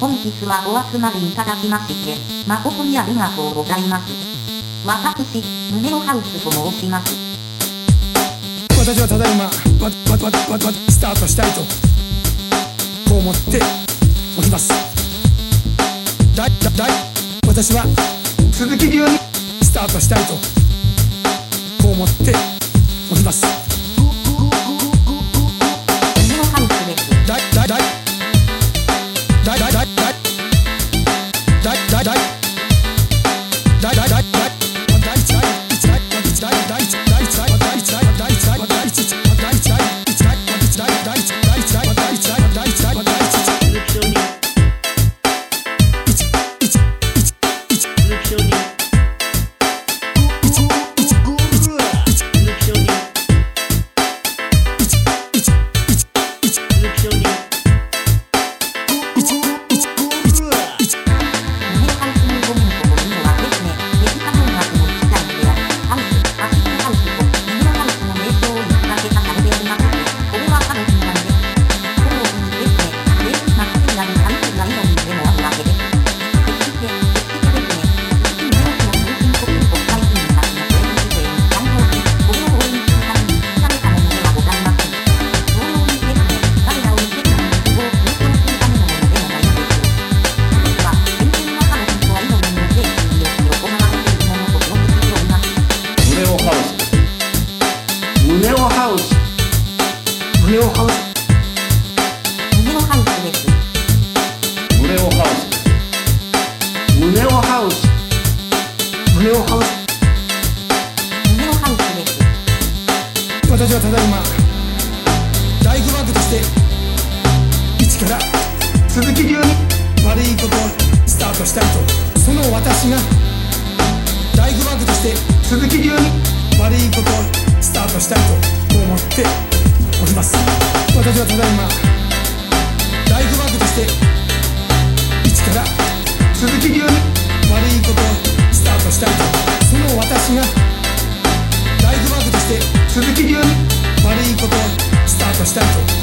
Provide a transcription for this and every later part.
本日はお集まりいただきまして、誠にありがとうございます。私、胸のハウスと申します。私はただいま、わ、わ、わ、わ、わ、スタートしたいと、こう思っております。だい、だ、だい、私は、鈴木流に、スタートしたいと、胸をハ胸をハウスです胸をハウス胸をハウス胸をハウス胸をハウスです。私はただいま大工枠として一から？鈴木流に悪いことをスタートしたいと。その私が大工枠として鈴木流に悪いことをスタートしたいと思っております。私はただいまライフワークとして一から鈴木流に悪いことをスタートしたいと。その私がライフワークとして鈴木流に。悪いことをスタートしたいと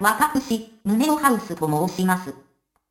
私、胸をハウスと申します。